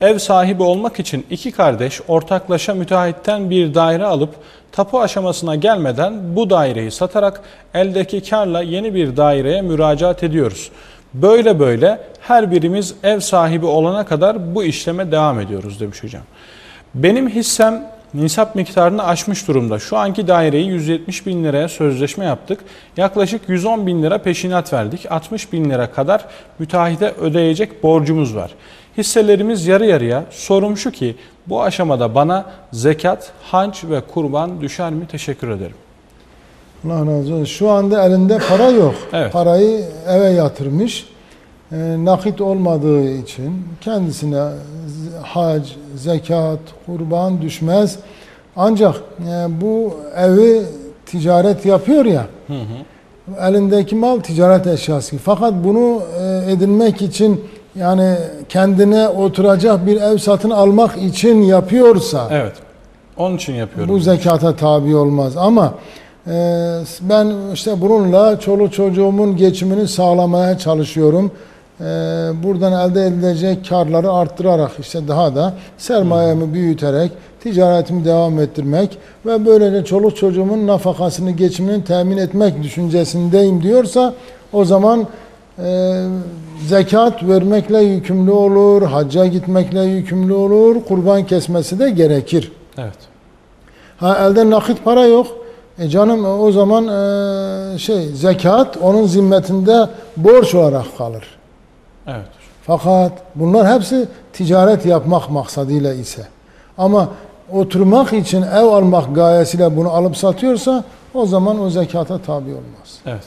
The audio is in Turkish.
Ev sahibi olmak için iki kardeş ortaklaşa müteahhitten bir daire alıp tapu aşamasına gelmeden bu daireyi satarak eldeki karla yeni bir daireye müracaat ediyoruz. Böyle böyle her birimiz ev sahibi olana kadar bu işleme devam ediyoruz demiş hocam. Benim hissem nisap miktarını aşmış durumda. Şu anki daireyi 170 bin liraya sözleşme yaptık. Yaklaşık 110 bin lira peşinat verdik. 60 bin lira kadar müteahhite ödeyecek borcumuz var. Hisselerimiz yarı yarıya. Sorum şu ki bu aşamada bana zekat, hanç ve kurban düşer mi? Teşekkür ederim. Allah razı olsun. Şu anda elinde para yok. Evet. Parayı eve yatırmış. E, nakit olmadığı için kendisine hac, zekat, kurban düşmez. Ancak e, bu evi ticaret yapıyor ya. Elindeki mal ticaret eşyası. Fakat bunu e, edinmek için yani kendine oturacak bir ev satın almak için yapıyorsa Evet. Onun için yapıyorum. bu zekata tabi olmaz ama e, ben işte bununla çoluk çocuğumun geçimini sağlamaya çalışıyorum. E, buradan elde edilecek karları arttırarak işte daha da sermayemi büyüterek ticaretimi devam ettirmek ve böylece çoluk çocuğumun nafakasını geçimini temin etmek düşüncesindeyim diyorsa o zaman e, zekat vermekle yükümlü olur, hacca gitmekle yükümlü olur, kurban kesmesi de gerekir. Evet. Ha elde nakit para yok. E canım o zaman e, şey zekat onun zimmetinde borç olarak kalır. Evet. Fakat bunlar hepsi ticaret yapmak maksadıyla ise. Ama oturmak için ev almak gayesiyle bunu alıp satıyorsa o zaman o zekata tabi olmaz. Evet.